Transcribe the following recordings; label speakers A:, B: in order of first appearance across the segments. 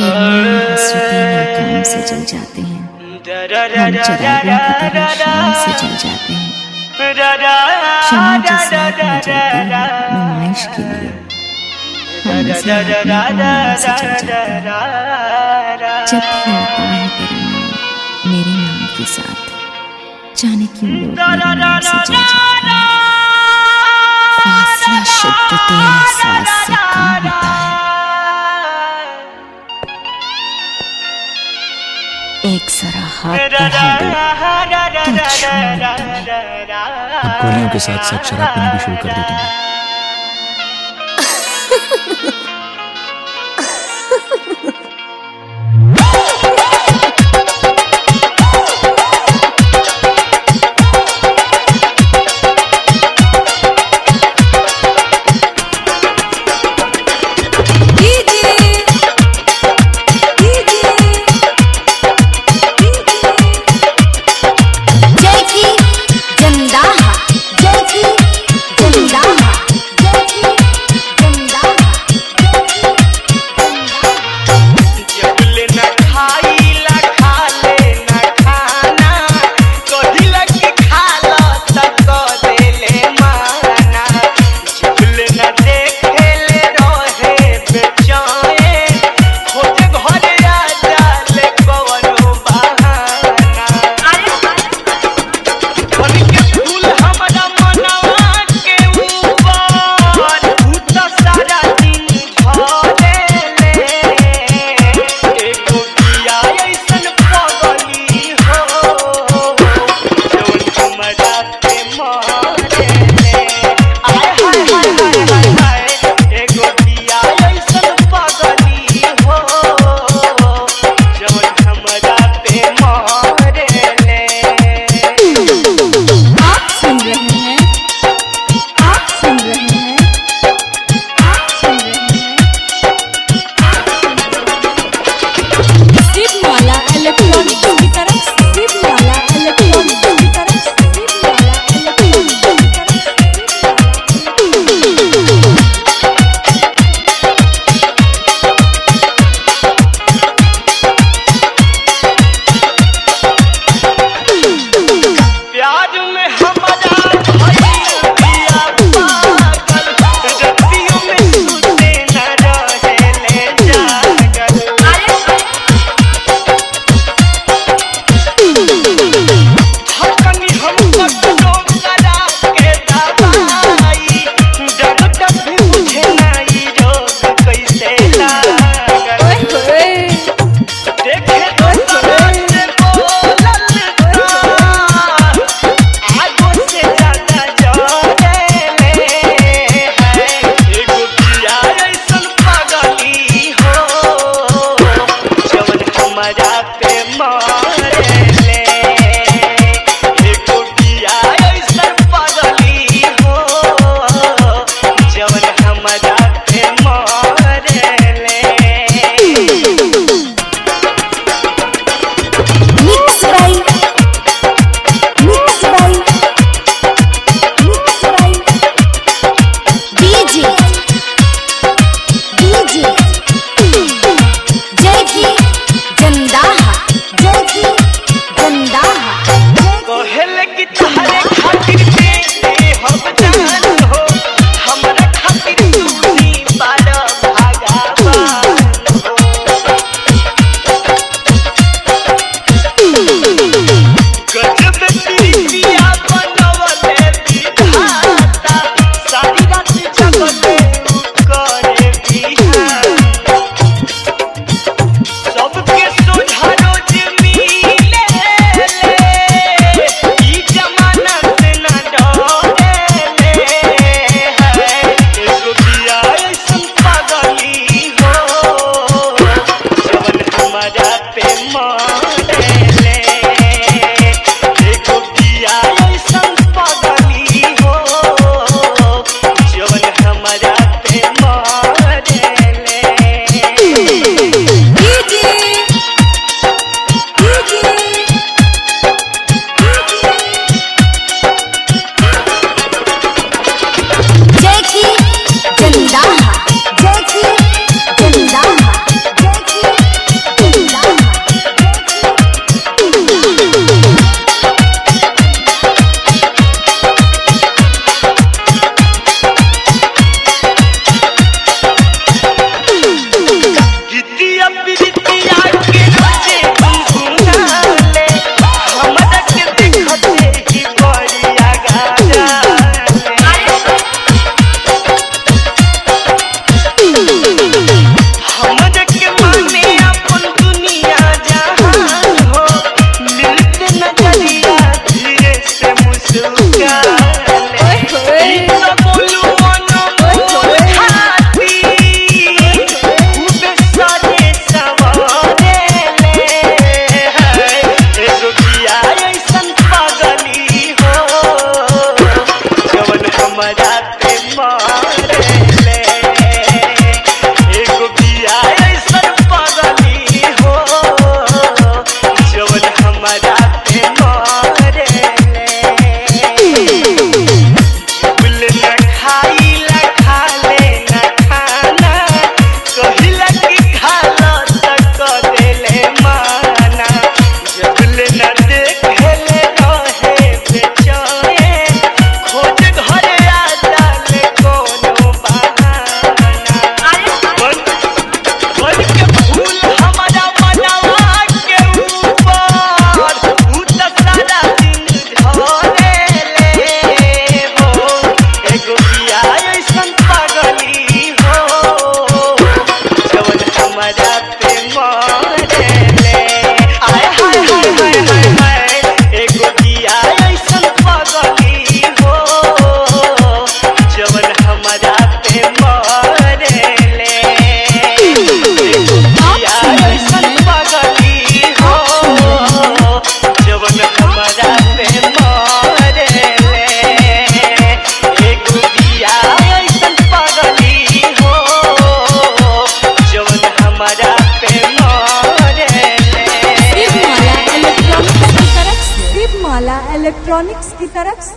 A: नाकाम से जल जाते हैं। की से जल जाते हैं। के के लिए। जब आता है तेरा नाम, मेरे नाम के साथ। जाने क्यों लोग मेरे नाम से जल जाते हैं? से कम होता है। एक सारा हाथ बढ़ा दो। तो छू
B: अब गोलियों के साथ साथ शराब पीना भी शुरू कर देती तुमने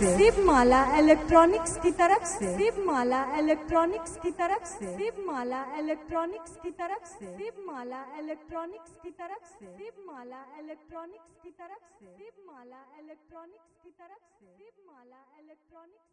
C: से।
D: शिवमाला इलेक्ट्रॉनिक्स की तरफ़ से। शिवमाला इलेक्ट्रॉनिक्स की तरफ़ से। शिवमाला इलेक्ट्रॉनिक्स की तरफ़ से। शिवमाला इलेक्ट्रॉनिक्स की तरफ़ से। शिवमाला इलेक्ट्रॉनिक्स की तरफ़ से। शिवमाला इलेक्ट्रॉनिक्स की तरफ़ से। शिवमाला इलेक्ट्रॉनिक्स